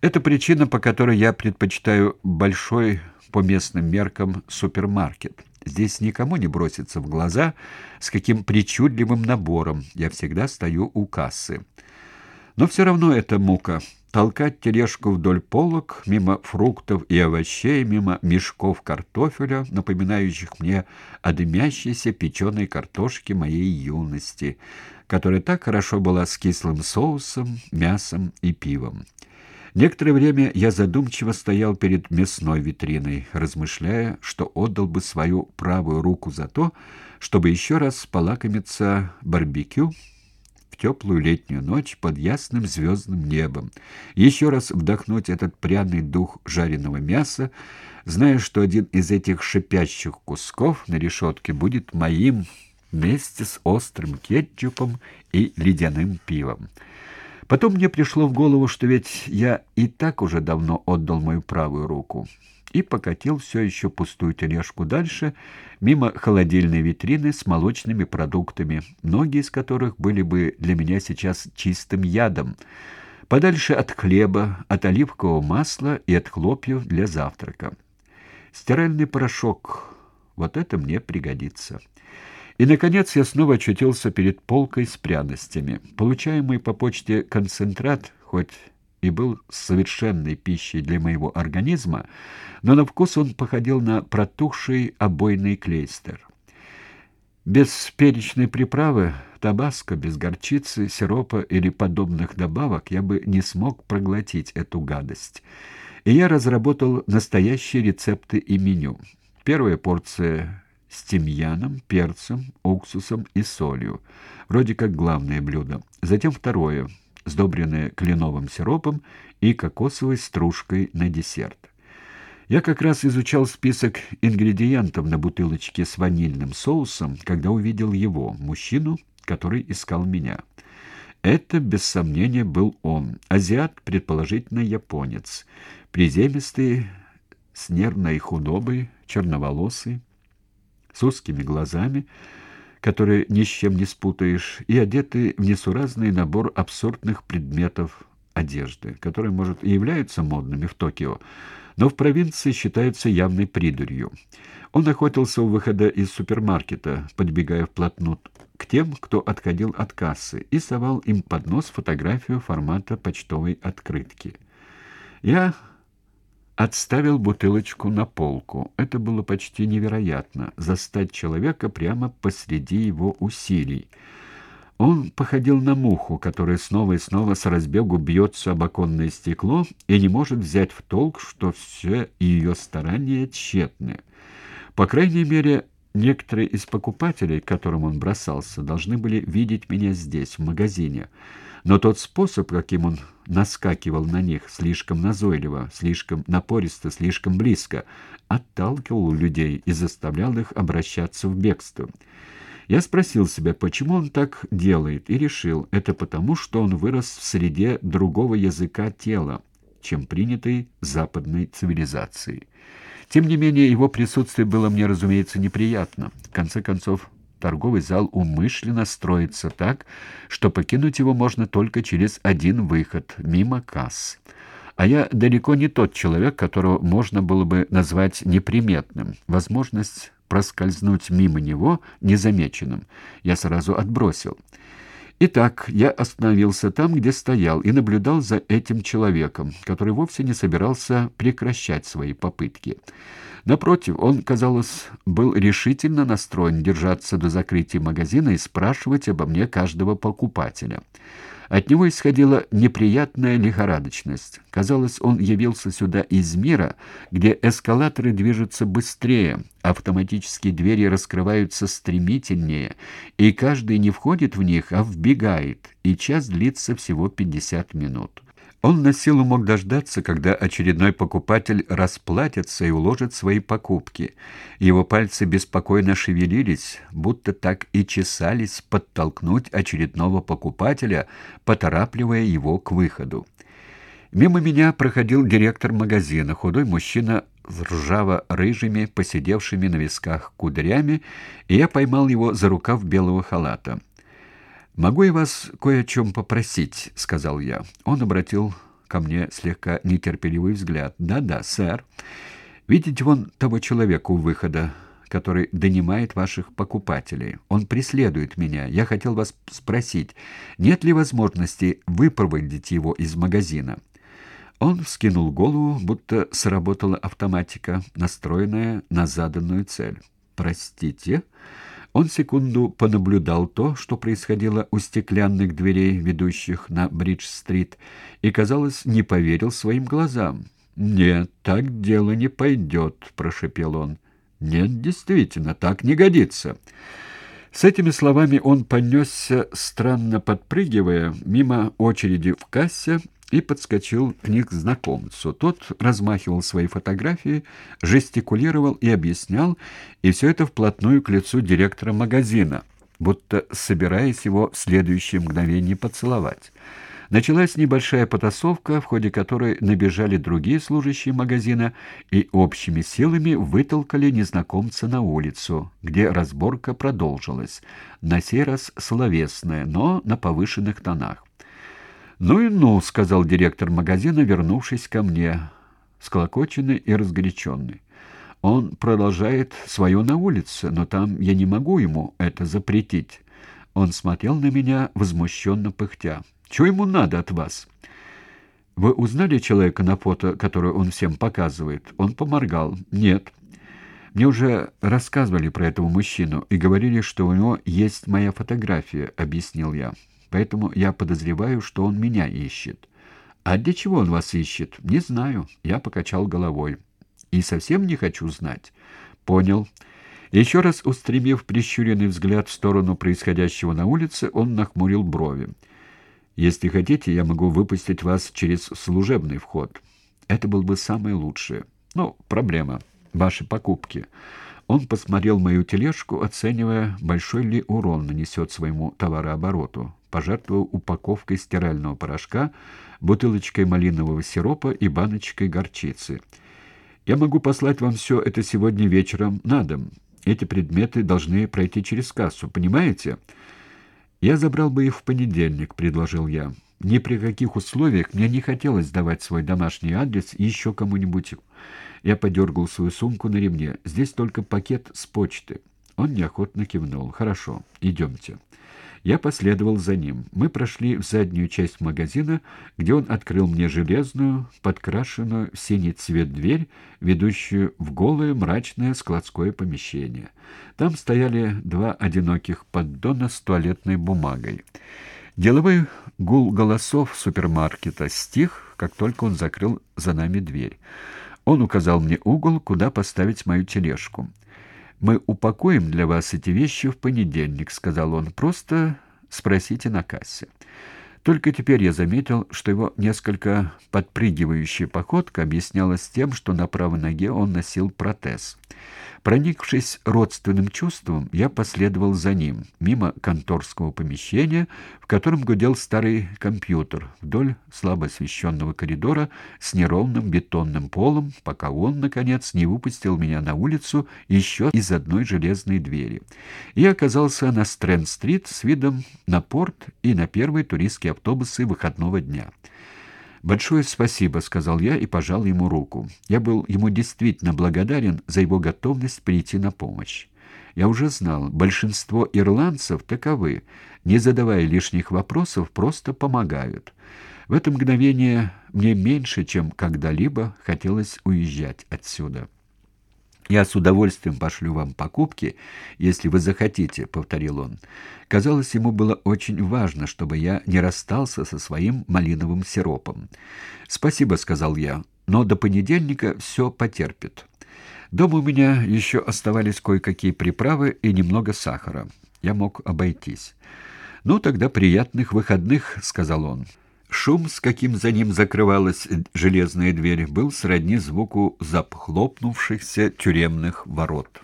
Это причина, по которой я предпочитаю большой по местным меркам супермаркет. Здесь никому не бросится в глаза, с каким причудливым набором я всегда стою у кассы. Но все равно это мука. Толкать тележку вдоль полок, мимо фруктов и овощей, мимо мешков картофеля, напоминающих мне о дымящейся печеной картошке моей юности, которая так хорошо была с кислым соусом, мясом и пивом. Некоторое время я задумчиво стоял перед мясной витриной, размышляя, что отдал бы свою правую руку за то, чтобы еще раз полакомиться барбекю в теплую летнюю ночь под ясным звездным небом, еще раз вдохнуть этот пряный дух жареного мяса, зная, что один из этих шипящих кусков на решетке будет моим вместе с острым кетчупом и ледяным пивом. Потом мне пришло в голову, что ведь я и так уже давно отдал мою правую руку, и покатил все еще пустую тележку дальше, мимо холодильной витрины с молочными продуктами, многие из которых были бы для меня сейчас чистым ядом, подальше от хлеба, от оливкового масла и от хлопьев для завтрака. Стиральный порошок — вот это мне пригодится. И, наконец, я снова очутился перед полкой с пряностями. Получаемый по почте концентрат, хоть и был совершенной пищей для моего организма, но на вкус он походил на протухший обойный клейстер. Без перечной приправы, табаско, без горчицы, сиропа или подобных добавок я бы не смог проглотить эту гадость. И я разработал настоящие рецепты и меню. Первая порция с тимьяном, перцем, уксусом и солью, вроде как главное блюдо. Затем второе, сдобренное кленовым сиропом и кокосовой стружкой на десерт. Я как раз изучал список ингредиентов на бутылочке с ванильным соусом, когда увидел его, мужчину, который искал меня. Это, без сомнения, был он, азиат, предположительно японец, приземистый, с нервной худобой, черноволосый, с узкими глазами, которые ни с чем не спутаешь, и одетый в несуразный набор абсурдных предметов одежды, которые, может, и являются модными в Токио, но в провинции считаются явной придурью. Он охотился у выхода из супермаркета, подбегая вплотную к тем, кто отходил от кассы, и совал им под нос фотографию формата почтовой открытки. Я отставил бутылочку на полку. Это было почти невероятно — застать человека прямо посреди его усилий. Он походил на муху, которая снова и снова с разбегу бьется об оконное стекло и не может взять в толк, что все ее старания тщетны. По крайней мере, некоторые из покупателей, к которым он бросался, должны были видеть меня здесь, в магазине — но тот способ, каким он наскакивал на них, слишком назойливо, слишком напористо, слишком близко, отталкивал людей и заставлял их обращаться в бегство. Я спросил себя, почему он так делает, и решил, это потому, что он вырос в среде другого языка тела, чем принятой западной цивилизацией. Тем не менее, его присутствие было мне, разумеется, неприятно. В конце концов, торговый зал умышленно строится так, что покинуть его можно только через один выход, мимо касс. А я далеко не тот человек, которого можно было бы назвать неприметным. Возможность проскользнуть мимо него незамеченным я сразу отбросил. Итак, я остановился там, где стоял, и наблюдал за этим человеком, который вовсе не собирался прекращать свои попытки. Напротив, он, казалось, был решительно настроен держаться до закрытия магазина и спрашивать обо мне каждого покупателя. От него исходила неприятная лихорадочность. Казалось, он явился сюда из мира, где эскалаторы движутся быстрее, автоматические двери раскрываются стремительнее, и каждый не входит в них, а вбегает, и час длится всего 50 минут. Он на силу мог дождаться, когда очередной покупатель расплатится и уложит свои покупки. Его пальцы беспокойно шевелились, будто так и чесались подтолкнуть очередного покупателя, поторапливая его к выходу. Мимо меня проходил директор магазина, худой мужчина с ржаво-рыжими, посидевшими на висках кудрями, и я поймал его за рукав белого халата. «Могу я вас кое о чем попросить?» — сказал я. Он обратил ко мне слегка нетерпеливый взгляд. «Да-да, сэр. Видите вон того человека у выхода, который донимает ваших покупателей. Он преследует меня. Я хотел вас спросить, нет ли возможности выпроводить его из магазина?» Он вскинул голову, будто сработала автоматика, настроенная на заданную цель. «Простите?» Он секунду понаблюдал то, что происходило у стеклянных дверей, ведущих на Бридж-стрит, и, казалось, не поверил своим глазам. «Нет, так дело не пойдет», — прошепел он. «Нет, действительно, так не годится». С этими словами он понесся, странно подпрыгивая, мимо очереди в кассе, и подскочил к них знакомцу. Тот размахивал свои фотографии, жестикулировал и объяснял, и все это вплотную к лицу директора магазина, будто собираясь его в следующее мгновение поцеловать. Началась небольшая потасовка, в ходе которой набежали другие служащие магазина и общими силами вытолкали незнакомца на улицу, где разборка продолжилась, на сей раз словесная, но на повышенных тонах. «Ну и ну», — сказал директор магазина, вернувшись ко мне, склокоченный и разгоряченный. «Он продолжает свое на улице, но там я не могу ему это запретить». Он смотрел на меня, возмущенно пыхтя. «Чего ему надо от вас?» «Вы узнали человека на фото, которое он всем показывает?» Он поморгал. «Нет». «Мне уже рассказывали про этого мужчину и говорили, что у него есть моя фотография», — объяснил я. Поэтому я подозреваю, что он меня ищет. А для чего он вас ищет? Не знаю. Я покачал головой. И совсем не хочу знать. Понял. Еще раз устремив прищуренный взгляд в сторону происходящего на улице, он нахмурил брови. Если хотите, я могу выпустить вас через служебный вход. Это был бы самое лучшее. Ну, проблема. Ваши покупки. Он посмотрел мою тележку, оценивая, большой ли урон нанесет своему товарообороту пожертвовал упаковкой стирального порошка, бутылочкой малинового сиропа и баночкой горчицы. «Я могу послать вам все это сегодня вечером на дом. Эти предметы должны пройти через кассу, понимаете?» «Я забрал бы их в понедельник», — предложил я. «Ни при каких условиях мне не хотелось давать свой домашний адрес еще кому-нибудь». Я подергал свою сумку на ремне. «Здесь только пакет с почты». Он неохотно кивнул. «Хорошо, идемте». Я последовал за ним. Мы прошли в заднюю часть магазина, где он открыл мне железную, подкрашенную в синий цвет дверь, ведущую в голое мрачное складское помещение. Там стояли два одиноких поддона с туалетной бумагой. Деловой гул голосов супермаркета стих, как только он закрыл за нами дверь. Он указал мне угол, куда поставить мою тележку. «Мы упакуем для вас эти вещи в понедельник», — сказал он. «Просто спросите на кассе». Только теперь я заметил, что его несколько подпрыгивающая походка объяснялась тем, что на правой ноге он носил протез. Проникшись родственным чувством, я последовал за ним, мимо конторского помещения, в котором гудел старый компьютер, вдоль слабо освещенного коридора с неровным бетонным полом, пока он, наконец, не выпустил меня на улицу еще из одной железной двери. Я оказался на Стрэнд-стрит с видом на порт и на первые туристские автобусы выходного дня. «Большое спасибо», — сказал я и пожал ему руку. Я был ему действительно благодарен за его готовность прийти на помощь. Я уже знал, большинство ирландцев таковы, не задавая лишних вопросов, просто помогают. В это мгновение мне меньше, чем когда-либо хотелось уезжать отсюда. «Я с удовольствием пошлю вам покупки, если вы захотите», — повторил он. Казалось, ему было очень важно, чтобы я не расстался со своим малиновым сиропом. «Спасибо», — сказал я, — «но до понедельника все потерпит». Дома у меня еще оставались кое-какие приправы и немного сахара. Я мог обойтись. «Ну, тогда приятных выходных», — сказал он. Шум, с каким за ним закрывалась железная дверь, был сродни звуку запхлопнувшихся тюремных ворот.